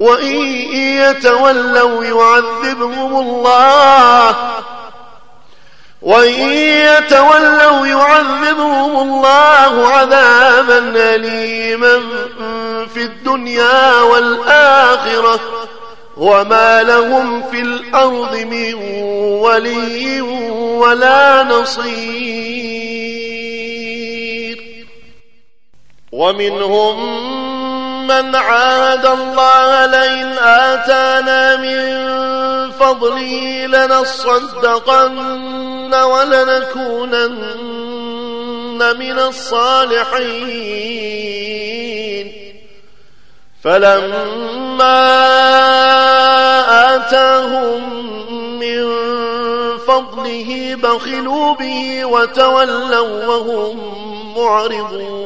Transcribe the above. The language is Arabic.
وإن يتولوا يعذبهم الله. وإن يتولوا يعذبهم الله عذابا أليما في الدنيا والآخرة. وما لهم في الأرض من ولي ولا نصير. ومنهم من عاد الله لئن آتانا من فضله لنصدقن ولنكونن من الصالحين. فلما آتاهم من فضله بخلوا به وتولوا وهم معرضون.